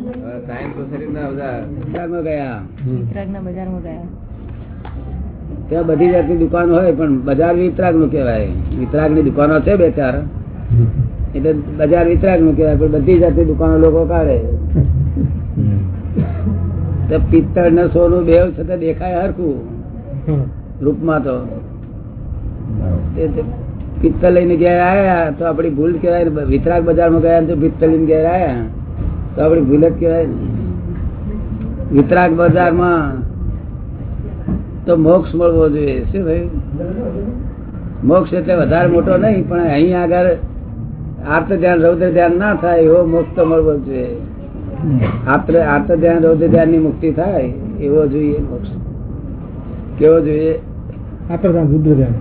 Science society ના બધા વિસ્તારમાં ગયા. વિતરાગના બજારમાં ગયા. ત્યાં બધી જાતની દુકાન હોય પણ બજાર વિતરાગનું કહેવાય. વિતરાગની દુકાનો છે બે ચાર. એટલે બજાર વિતરાગનું કહેવાય પણ બધી જાતની દુકાનો લોકો કાઢે. તો પિત્તળ ને સોનું બેવ છે તો દેખાય હરખું. રૂપમાં તો. પિત્તળ લઈને ગયા આયા તો આપડી ભૂલ કહેવાય વિતરાગ બજારમાં ગયા તો પિત્તળ લઈને ગયા આયા. તો આપડી ભૂલ જ કહેવાય ને. વિતરાગ બજારમાં તો મોક્ષ મળવો જોઈએ. શું ભાઈ? મોક્ષ એટલે વધારે મોટો નહીં પણ અહીં આગળ આર્ત ધ્યાન રૌદ્ર ધ્યાન ના થાય એવો મોક્ષ તો મળવો જોઈએ. આર્ત આર્ત ધ્યાન રૌદ્ર ધ્યાનની મુક્તિ થાય એવો જોઈએ મોક્ષ. કેવો જોઈએ? આર્ત ધ્યાન રૌદ્ર ધ્યાન.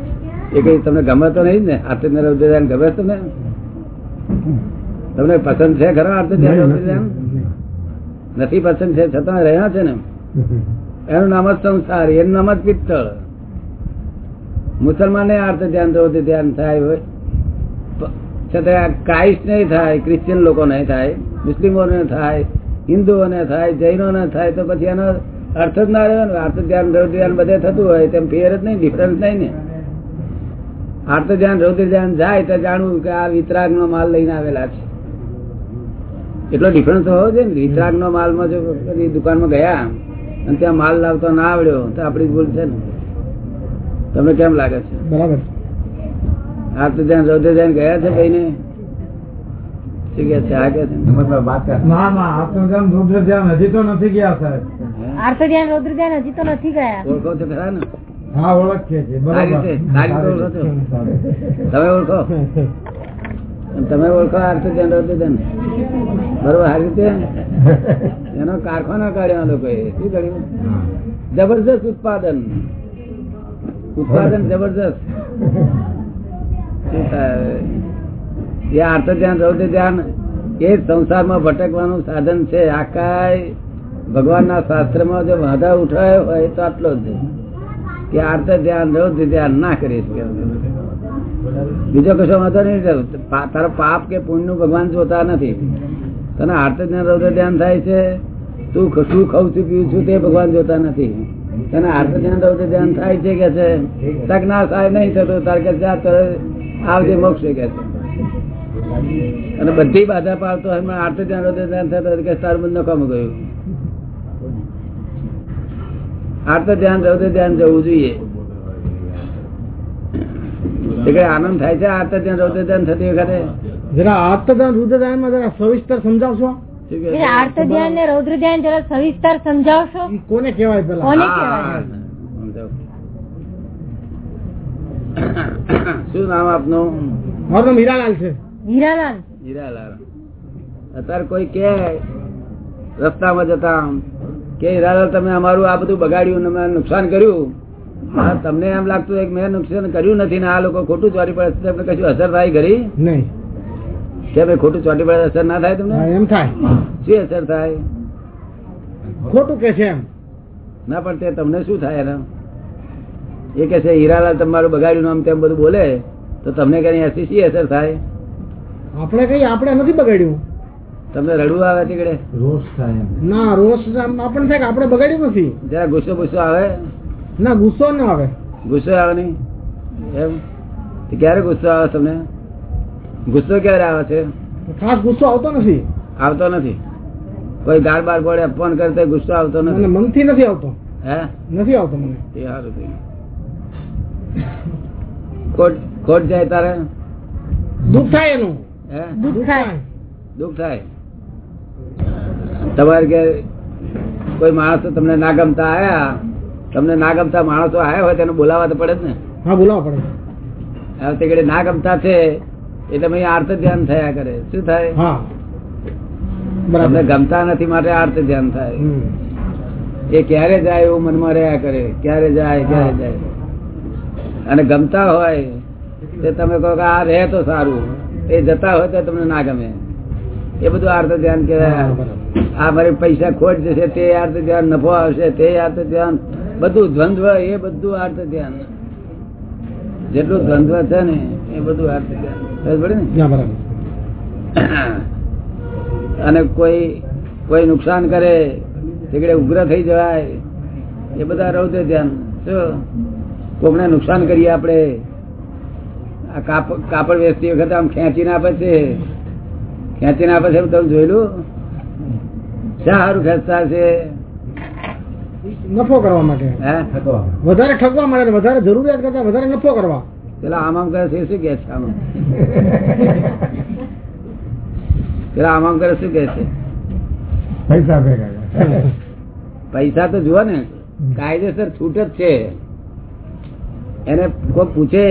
એ કઈ તમને ગમે તો નહીં ને? આર્ત ધ્યાન રૌદ્ર ધ્યાન ગમે તો તમને તમને પસંદ છે ખરો ધ્યાન નથી પસંદ છે? છતાં રહ્યા છે ને એનું નામ જ સંસાર એનું નામ જ પિત્તળ. મુસલમાન અર્થ ધ્યાન થવું ધ્યાન થાય હોય. છતાં કાઈસ નહીં થાય ક્રિશ્ચિયન લોકો નહીં થાય મુસ્લિમોને થાય હિન્દુઓને થાય જૈનોને થાય તો પછી એનો અર્થ જ ના રહ્યો ને. આર્થ ધ્યાન રૌદ્ર ધ્યાન બધે થતું હોય તેમ ફેર જ નહીં ડિફરન્સ નહીં ને. આર્થ ધ્યાન રૌદ્ર ધ્યાન જાય તો જાણવું કે આ વિતરાગ નો માલ લઈને આવેલા છે. એટલો ડિફરન્સ હોવો જોઈએ ને. વિતરાગ નો માલમાં જો કદી દુકાનમાં ગયા અને ત્યાં માલ લાવતો ના આવડ્યો તો આપડી ભૂલ છે ને. તમને કેમ લાગે છે? બરાબર. આ તો ત્યાં રૌદ્ર ધ્યાન ગયા છે ભાઈ ને શું કે છે? આ કે છે ના. ના આત્મધ્યાન રુદ્ર ધ્યાન હજી તો નથી ગયા સાહેબ. આર્થ ધ્યાન રૌદ્ર ધ્યાન હજી તો નથી ગયા. ઓળખો છો ખરા ને? હા ઓળખીએ છીએ? તમે ઓળખો? તમે ઓળખો આર્થિક બરોબર હારી રીતે? એનો કારખાનો કાઢ્યો લોકોએ. શું કર્યું? જબરજસ્ત ઉત્પાદન. ઉત્પાદન જબરજસ્ત. એ આર્થ ધ્યાન રૌદ્ર ધ્યાન એ સંસારમાં ભટકવાનું સાધન છે. આકાય ભગવાનના શાસ્ત્રમાં જો વાંધા ઉઠાયો હોય તો આટલો જ. કે આર્થ ધ્યાન રૌદ્ર ધ્યાન ના કરીશ કે બીજો કશો વાંધો નહીં તારો પાપ કે પુણ્યનું ભગવાન જોતા નથી. તને આર્થ ધ્યાન થાય છે, તું શું ખાઉં છું પીવું છું તે ભગવાન જોતા નથી. તને આર્થ ધ્યાન થાય છે કે છે? તક ના થાય નહીં થતો, તાર કે આવજે, મોક્ષ કે છે. અને બધી બાધા પાડતો એમાં આર્થ ધ્યાન રૌદ્ર ધ્યાન થતો કે તારું બંધ નકામ ગયું. આર્ત ધ્યાન રૌદ્ર ધ્યાન જવું જોઈએ. આનંદ થાય છે? આર્થ ધ્યાન થતી વખતે? જરા આત્મધ્યાન રુદ્રમાં જરા સવિસ્તર સમજાવશો? ધ્યાન ને રૌદ્ર ધ્યાન જરા સવિસ્તર સમજાવશો? કોને કહેવાય પેલા? કોને હા, કહેવાય? શું નામ આપનું? મારું નામ હીરાલાલ છે. હીરાલાલ. હીરાલાલ. અત્યારે કોઈ કે રસ્તામાં જતા કે હીરાલાલ તમે અમારું આ બધું બગાડ્યું નુકસાન કર્યું? તમને એમ લાગતું હોય કે મેં નુકસાન કર્યું નથી ને આ લોકો ખોટું ચોરી પડે તમને કશું અસર થાય ખરી નહીં. કે ભાઈ ખોટું ચોરી પડે અસર ના થાય તમને? એમ થાય. શું અસર થાય? ખોટું કે છે એમ? ના પણ તે તમને શું થાય એના? એ કે છે હીરાલાલ તમારું બગાડ્યું નામ તેમ બધું બોલે તો તમને કઈ એસી શી અસર થાય? આપણે કઈ આપણે નથી બગાડ્યું. તમને રડવું આવે તીકડે રોષ થાય ના રોષ આમ આપણને થાય આપણે બગાડ્યું નથી? જરા ગુસ્સો ગુસ્સો આવે? ના ગુસ્સો ના આવે. ગુસ્સો આવે નહીં? એમ? ક્યારે ગુસ્સો આવે તમને? ગુસ્સો ક્યારે આવે છે? ખાસ ગુસ્સો આવતો નથી. આવતો નથી. કોઈ ગાળ બાર પડે ફોન કરતા ગુસ્સો આવતો મને નથી મનથી નથી આવતો. હે? નથી આવતો મને. એ સારું થઈ ખોટ ખોટ જાય તારે? દુઃખ થાય એનું. હે? દુઃખ થાય. દુઃખ થાય. તમારે કે કોઈ માણસ તમને ના ગમતા આયા તમને ના ગમતા માણસો આવ્યા હોય તેને બોલાવા તો પડે જ ને? હા બોલાવા પડે. હવે તે ઘડી ના ગમતા છે એટલે ભાઈ આર્થ ધ્યાન થયા કરે. શું થાય? તમને ગમતા નથી માટે આર્થ ધ્યાન થાય. એ ક્યારે જાય એવું મનમાં રહ્યા કરે. ક્યારે જાય ક્યારે જાય. અને ગમતા હોય તે તમે કહો કે આ રહે તો સારું. એ જતા હોય તો તમને ના ગમે. એ બધું આર્થ ધ્યાન કહેવાય. આ મારી પૈસા ખોટ જશે તે આર્થ ધ્યાન નફો આવશે તે આર્થ ધ્યાન. બધું દ્વંદ્વ એ બધું આર્ત ધ્યાન. જેટલું દ્વંદ્વ છે ને એ બધું આર્ત ધ્યાન. અને કોઈ કોઈ નુકસાન કરે તીકડે ઉગ્ર થઈ જવાય એ બધા રૌદ્ર ધ્યાન. શું? કોકને નુકસાન કરીએ આપણે? આ કાપડ વેચતી વખતે આમ ખેંચીને આપે છે. ખેંચીને આપે છે તમે જોયેલું? શા સારું ખેંચતા છે નફો કરવા માટે. હે વધારે ઠગવા માટે વધારે જરૂરિયાત કરતા વધારે નફો કરવા. પેલા આમ આમ કરે છે શું કે છે આમ? પેલા આમ આમ કરે શું કે છે? પૈસા ભેગા પૈસા તો જુઓ ને કાયદેસર છૂટ જ છે. એને કોઈ પૂછે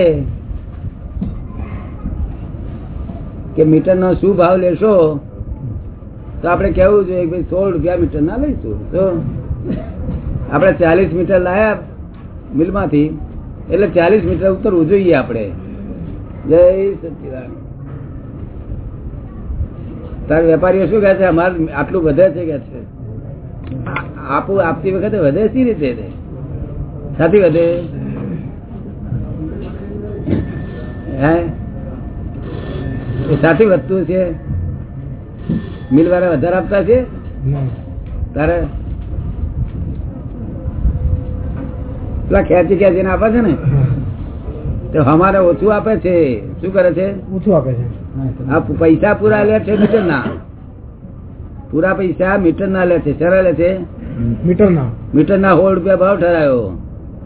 કે મીટર નો શું ભાવ લેશો? તો આપણે કેવું જોઈએ સોળ રૂપિયા મીટર ના લઈશું. તો આપણે ચાલીસ મીટર લાયા મિલમાંથી એટલે ચાલીસ મીટર ઉતરવું જોઈએ આપણે. જય સચિદાન તાર વેપારીઓ શું કહે છે? અમારે આટલું વધે છે કે છે? આપું આપતી વખતે વધે સી રીતે સાથી વધે? હે? સાથી વધતું છે? મિલ વાળા વધારે આપતા છે? તારે પેલા ખેંચી ખેંચીને આપે છે ને તો અમારે ઓછું આપે છે. શું કરે છે? ઓછું આપે છે. પૈસા પૂરા લે છે મીટર ના. પૂરા પૈસા મીટર ના લે છે. શેના લે છે? મીટર ના. મીટર ના હોળ રૂપિયા ભાવ ઠરાયો.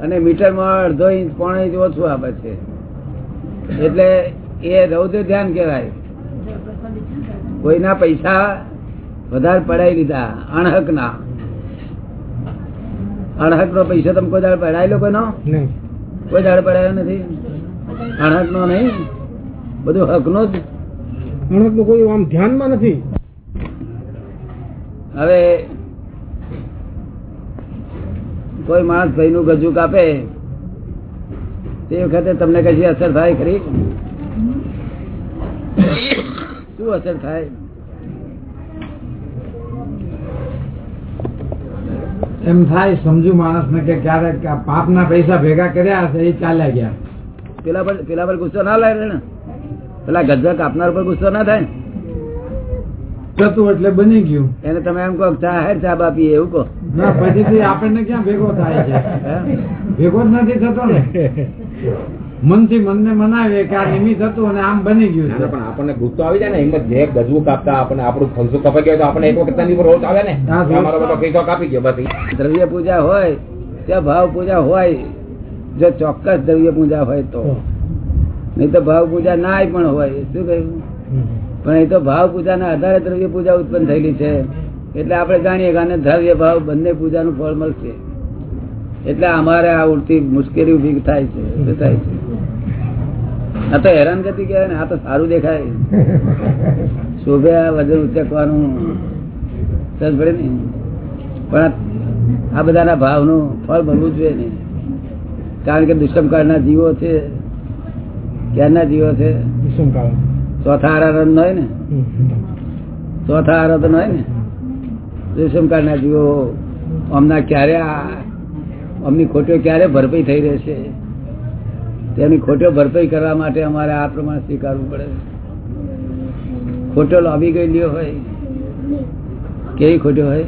અને મીટરમાં અડધો ઇંચ પોણો ઇંચ ઓછું આપે છે. એટલે એ રૌદ્ર ધ્યાન કહેવાય. કોઈના પૈસા વધારે પડાઈ લીધા અણહક ના. અણહક નો પૈસા તમે કોઈ દાડ પડાયેલો કોઈનો? નહીં. કોઈ દાડે પડાયો નથી? અણહક નો નહીં? બધું હક નો જ. અણહકનું કોઈ આમ ધ્યાનમાં નથી? હવે કોઈ માણસ ભાઈ નું ગજુ કાપે તે વખતે તમને કશી અસર થાય ખરી? શું અસર થાય? એમ થાય સમજુ માણસ ને કે ક્યારેક પાપ ના પૈસા ભેગા કર્યા હશે એ ચાલ્યા ગયા. પેલા પર પેલા પર ગુસ્સો ના લાગે ને પેલા ગજ્જા કાપનાર પર ગુસ્સો ના થાય. જતું એટલે બની ગયું. એને તમે એમ કહો ચા હેર ચા બાપી એવું કહો. ના પછીથી આપણને ક્યાં ભેગો થાય છે? ભેગો જ નથી થતો ને. મનથી મનને મનાવીએ કે આ નિમિત્ત હતું અને આમ બની ગયું છે. પણ આપણને ગુસ્સો આવી જાય ને. એમાં જે ગજવું કાપતા આપણને આપણું ખંસો કપાઈ ગયો તો આપણે એક વખત તેની ઉપર રોજ આવે ને. હા, બધો પૈસો કાપી ગયો બસ દ્રવ્ય પૂજા હોય ત્યાં ભાવ પૂજા હોય જો ચોક્કસ દ્રવ્ય પૂજા હોય તો. નહીં તો ભાવ પૂજા ના પણ હોય શું કહ્યું? પણ એ તો ભાવ પૂજાના આધારે દ્રવ્ય પૂજા ઉત્પન્ન થયેલી છે. એટલે આપણે જાણીએ કે આને દ્રવ્ય ભાવ બંને પૂજાનું ફળ મળશે. એટલે અમારે આ ઉડતી મુશ્કેલી ઊભી થાય છે શું થાય છે. આ તો હેરાનગતિ કહેવાય ને આ તો સારું દેખાય. શોભે આ વજન ઉચકવાનું સરસ પડે ને. પણ આ બધાના ભાવનું ફળ બનવું જોઈએ ને. કારણ કે દુષ્મકાળના જીવો છે. ક્યારના જીવો છે? ચોથા આરાધન હોય ને? ચોથા આરાધન હોય ને? દુષ્મકાળના જીવો અમના ક્યારે અમની ખોટીઓ ક્યારે ભરપાઈ થઈ રહેશે? તેની ખોટો ભરપાઈ કરવા માટે અમારે આ પ્રમાણે સ્વીકારવું પડે ખોટો લાવી ગયેલી હોય. કેવી ખોટો હોય?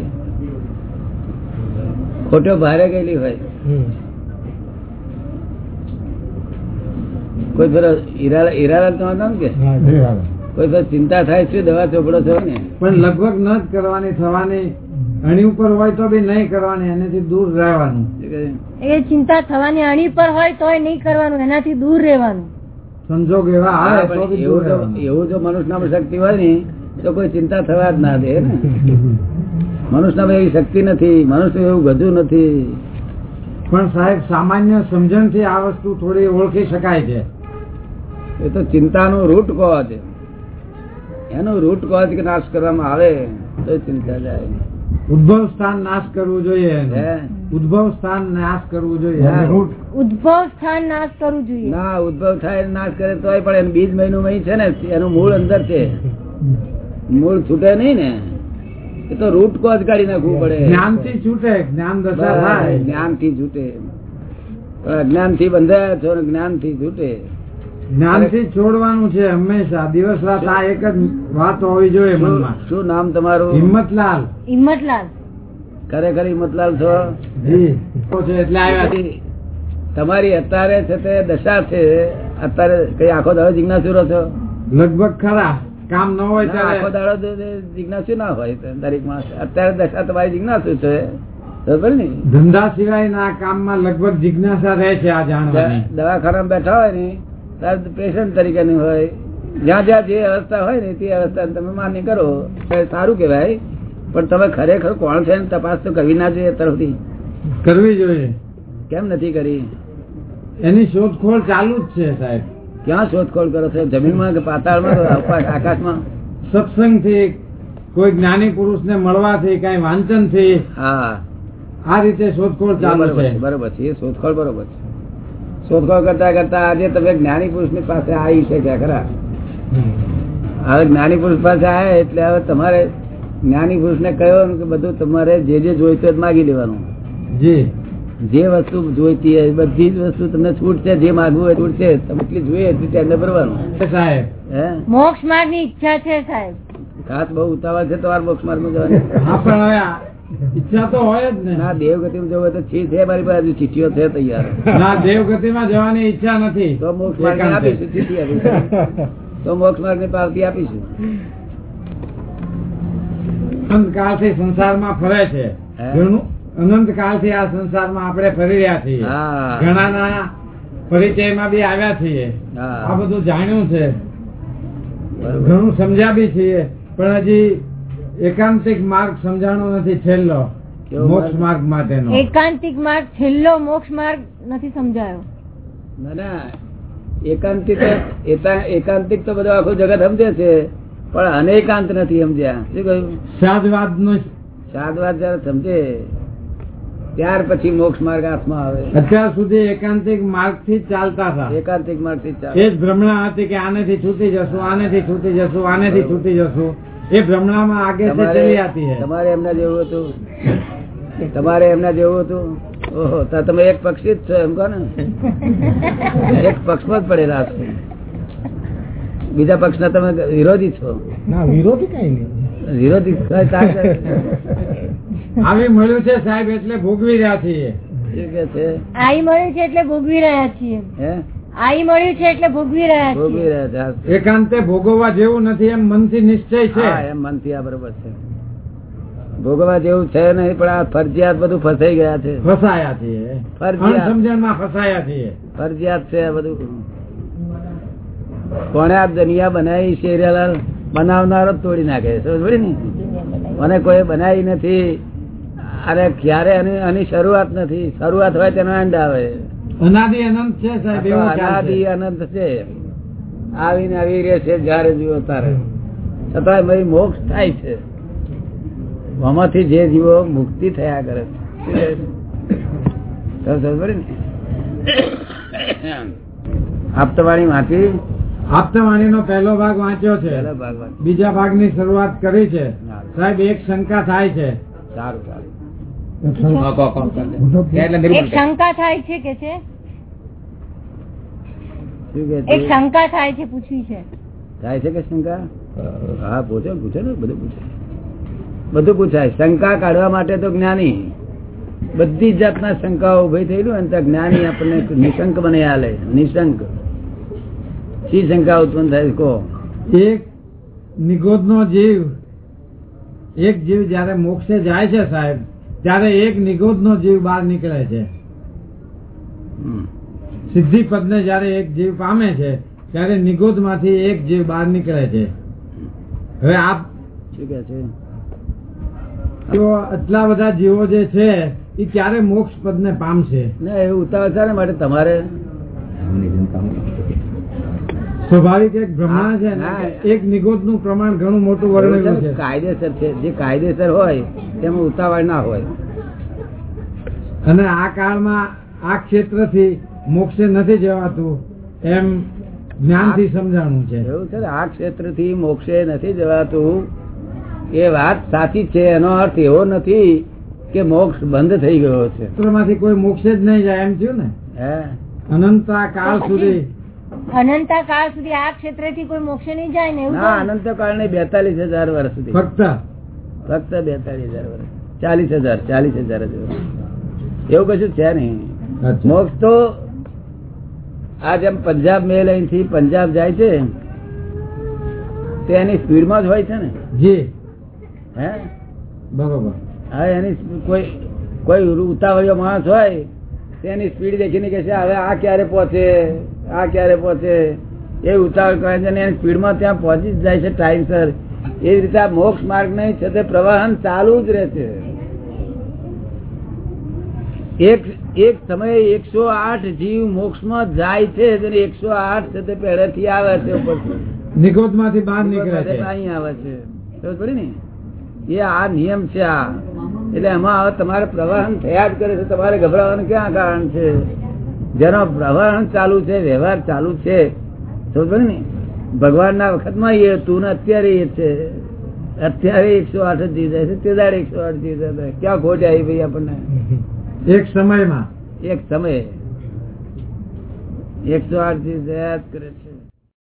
ખોટો ભારે ગયેલી હોય. કોઈ ફેર ઈરાદા ઈરાદા તમારો હતા ને કે? કોઈ ફેર ચિંતા થાય છે? દવા ચોપડો છો ને? પણ લગભગ ન જ કરવાની થવાની અણી ઉપર હોય તો બી નહીં કરવાની એનાથી દૂર રહેવાનું. એ ચિંતા થવાની અણી પર હોય તો નહીં કરવાનું એનાથી દૂર રહેવાનું. સંજોગ એવા આવે તો દૂર એવું જો. એવું શક્તિ હોય ને તો કોઈ ચિંતા થવા જ ના દે ને? મનુષ્યનામાં એવી શક્તિ નથી મનુષ્ય એવું ગજુ નથી. પણ સાહેબ સામાન્ય સમજણથી આ વસ્તુ થોડી ઓળખી શકાય છે. એ તો ચિંતાનું રૂટ કોજ એનું રૂટ કહો કે નાશ કરવામાં આવે તો ચિંતા જાય. ઉદ્ભવ સ્થાન નાશ કરવું જોઈએ ઉદભવ ઉદ્ભવ સ્થાન નાશ કરવું જોઈએ. ઉદ્ભવ સ્થાન નાશ કરવું જોઈએ. ના ઉદ્ભવ થાય નાશ કરે તો પણ એમ બીજ મહિનું મહી છે ને એનું મૂળ અંદર છે. મૂળ છૂટે નહીં ને. એ તો રૂટ કોજ કાઢી નાખવું પડે. જ્ઞાનથી છૂટે જ્ઞાન દશા થાય. જ્ઞાનથી છૂટે. અજ્ઞાનથી બંધાયા છો જ્ઞાનથી છૂટે. જ્ઞાનથી છોડવાનું છે હંમેશા. દિવસ રાત આ એક જ વાત હોવી જોઈએ મનમાં. શું નામ તમારું? હિંમતલાલ. હિંમતલાલ. ખરેખર હિંમતલાલ છો? જી. એટલે આવ્યા તમારી અત્યારે છે તે દશા છે. અત્યારે કઈ આખો દાડો જિજ્ઞાસુ રહો છો? લગભગ ખરા. કામ ન હોય ત્યારે આખો દાડો જિજ્ઞાસુ ના હોય દરેક માણસ. અત્યારે દશા તમારી જિજ્ઞાસુ છે. બરોબર ને? ધંધા સિવાયના કામમાં લગભગ જિજ્ઞાસા રહે છે આ જાણવાની. દવાખાના બેઠા હોય ને પેશન્ટ તરીકેની હોય જ્યાં જ્યાં જે અવસ્થા હોય ને તે અવસ્થા તમે માન્ય કરો. સારું કેવાય પણ તમે ખરેખર કોણ છે તપાસ તો કરવી ના જોઈએ તરફથી કરવી જોઈએ. કેમ નથી કરી? એની શોધખોળ ચાલુ જ છે સાહેબ. ક્યાં શોધખોળ કરો છો? જમીનમાં કે પાતાળમાં આકાશમાં? સત્સંગથી કોઈ જ્ઞાની પુરુષને મળવાથી કઈ વાંચનથી હા. આ રીતે શોધખોળ ચાલુ છે. છે બરોબર છે એ શોધખોળ બરોબર છે. શોધખોળ કરતા કરતા આજે તમે જ્ઞાની પુરુષની પાસે આવી છે ખરા? હવે જ્ઞાની પુરુષ પાસે આવે એટલે હવે તમારે જ્ઞાની પુરુષ ને કહ્યું કે બધું તમારે જે જે જોઈતું હોય માગી લેવાનું. જી. જે વસ્તુ જોઈતી હોય બધી જ વસ્તુ તમને છૂટ છે જે માગવું હોય છૂટ છે. તમે એટલી જોઈએ એટલી ટેન્ડર ભરવાનું. સાહેબ. મોક્ષ માર્ગની ઈચ્છા છે સાહેબ. ખાસ બહુ ઉતાવળ છે તમારે મોક્ષ જવાની. પણ હવે આ ઈચ્છા તો હોય જ ને. ના દેવગતિમાં જવું તો છી છે મારી પાસે ચીઠીઓ છે તૈયાર. ના દેવગતિમાં જવાની ઈચ્છા નથી. તો મોક્ષ માર્ગ આપીશું ચીઠી આપીશું. તો મોક્ષ માર્ગની પાવતી આપીશું. સંસારમાં ફરે છે. હે? ઘણું અનંત કાળથી આ સંસારમાં આપણે ફરી રહ્યા છીએ. ઘણાના પરિચયમાં બી આવ્યા છીએ. આ બધું જાણ્યું છે. ઘણું સમજ્યા બી છીએ. પણ હજી એકાંતિક માર્ગ સમજાણો નથી છેલ્લો મોક્ષ માર્ગ? માટેનો. એકાંતિક માર્ગ છેલ્લો મોક્ષ માર્ગ નથી સમજાયો. ના ના એકાંતિક એકાંતિક તો બધો આખું જગત સમજે છે પણ અનેકાંત નથી સમજ્યા. શું કહ્યું? સાદવાદ નો સાદવાદ જયારે સમજે ત્યાર પછી મોક્ષ માર્ગ હાથમાં આવે. અત્યાર સુધી એકાંતિક માર્ગથી ચાલતા હતા. એકાંતિક માર્ગથી એ જ ભ્રમણા હતી કે આનેથી છૂટી જશું આનેથી છૂટી જશું આનેથી છૂટી જશું. એ ભ્રમણામાં આગે से ચલી આતી હે. તમારે એમના જેવું હતું? તમારે એમના જેવું હતું? ઓહો તો તમે એક પક્ષી જ છો એમ કહો ને. એક પક્ષમાં જ પડેલા છો. બીજા પક્ષના તમે વિરોધી છો. ના વિરોધી કઈ નહીં. વિરોધી આવી મળ્યું છે સાહેબ એટલે ભોગવી રહ્યા છીએ. શું કે છે? આવી મળ્યું છે એટલે ભોગવી રહ્યા છીએ. હે? આઈ મળ્યું છે એટલે ભોગવી રહ્યા ભોગવી રહ્યા છે એકાંતે ભોગવવા જેવું નથી એમ મનથી નિશ્ચય છે? એમ મનથી આ બરોબર છે. ભોગવા જેવું છે નહીં પણ આ ફરજિયાત બધું ફસાઈ ગયા છે. ફસાયા છે ફરજિયાત. અણસમજણમાં ફસાયા છે ફરજિયાત છે આ બધું. કોને આ દુનિયા બનાવી શેરિયાલાલ બનાવનારો તોડી નાખે સમજ ને? મને કોઈ બનાવી નથી. અરે ક્યારે આની આની શરૂઆત નથી. શરૂઆત હોય તેનો એન્ડ આવે. અનાદિ અનંત છે સાહેબ અનાદિ અનંત છે. આવીને આવી રહ્યા છે જયારે જીવો તારે. છતાં ભાઈ મોક્ષ થાય છે. આમાંથી જે જીવો મુક્તિ થયા કરે છે. આપતવાણી વાંચી? આપતવાણીનો પહેલો ભાગ વાંચ્યો છે. બીજા ભાગની બીજા ભાગની શરૂઆત કરી છે. સાહેબ એક શંકા થાય છે. સારું સારું. એક શંકા થાય છે કે છે? એક શંકા થાય છે પૂછવી છે. થાય છે કે શંકા? હા. પૂછો ને, ને બધું પૂછો. બધું પૂછાય. શંકા કાઢવા માટે તો જ્ઞાની. બધી જાતના શંકાઓ ઊભી થયેલું અને ત્યાં જ્ઞાની આપણને નિશંક બને હાલે. નિશંક. શી શંકા ઉત્પન્ન થાય? કહો એક નિગોદનો જીવ. એક જીવ જયારે મોક્ષે જાય છે સાહેબ ત્યારે એક નિગોદનો જીવ બહાર નીકળે છે. સિદ્ધિ પદ ને જયારે એક જીવ પામે છે ત્યારે નિગોદમાંથી એક જીવ બહાર નીકળે છે. હવે આપ શું કે છે? આટલા બધા જીવો જે છે એ ક્યારે મોક્ષ પદને પામશે? ના ઉતાવળ છે માટે તમારે? સ્વાભાવિક એક બ્રહ્મા છે ને એક નિગોદનું પ્રમાણ ઘણું મોટું વર્ણન છે. કાયદેસર છે. જે કાયદેસર હોય તેમાં ઉતાવળ ના હોય. અને આ કાળમાં આ ક્ષેત્રથી મોક્ષે નથી જવાતું એમ જ્ઞાનથી સમજાણું છે. એવું છે આ ક્ષેત્રથી મોક્ષે નથી જવાતું. એ વાત સાચી છે. એનો અર્થ એવો નથી કે મોક્ષ બંધ થઈ ગયો છે. ક્ષેત્રમાંથી કોઈ મોક્ષે જ નહીં જાય એમ થયું ને? હે? અનંતા કાળ સુધી. અનંતા કાળ સુધી આ ક્ષેત્રેથી કોઈ મોક્ષે નહીં જાય ને એવું ના અનંત કાળ ને બેતાલીસ હજાર વર્ષ સુધી. ફક્ત? ફક્ત બેતાલીસ હજાર વર્ષ. ચાલીસ હજાર ચાલીસ હજાર જ વર્ષ. એવું કશું છે નહીં. મોક્ષ તો આ જેમ પંજાબ મેલ અહીંથી પંજાબ જાય છે તે એની સ્પીડમાં જ હોય છે ને. જી. હે? બરોબર. હા એની કોઈ કોઈ ઉતાવળિયો માણસ હોય તેની સ્પીડ દેખીને કે છે હવે આ ક્યારે પહોંચે? આ ક્યારે પહોંચે? એ ઉતાવળ કરે છે એની સ્પીડમાં ત્યાં પહોંચી જ જાય છે ટાઈમસર. એ રીતે આ મોક્ષ માર્ગ નહીં છે તે પ્રવાહન ચાલુ જ રહે છે. એક એક સમયે એકસો આઠ જીવ મોક્ષમાં જાય છે અને એકસો આઠ છે તે પહેલેથી આવે છે ઉપરથી. માંથી બહાર નીકળે છે. અહીં આવે છે. ખબર ને? એ આ નિયમ છે આ. એટલે એમાં હવે તમારે પ્રવાહન થયા જ કરે છે. તમારે ગભરાવાનું ક્યાં કારણ છે? જેનો પ્રવાહન ચાલુ છે વ્યવહાર ચાલુ છે. ખબર ના ને? ભગવાનના વખતમાં એ હતું ને અત્યારે એ છે. અત્યારે એકસો આઠ જ જીવ જાય છે. તે દાડે એકસો આઠ જીવ જાય ક્યાં ખોટ આવી ભાઈ આપણને? એક સમયમાં. એક સમયે. એકસો આઠ જીવ કરે છે.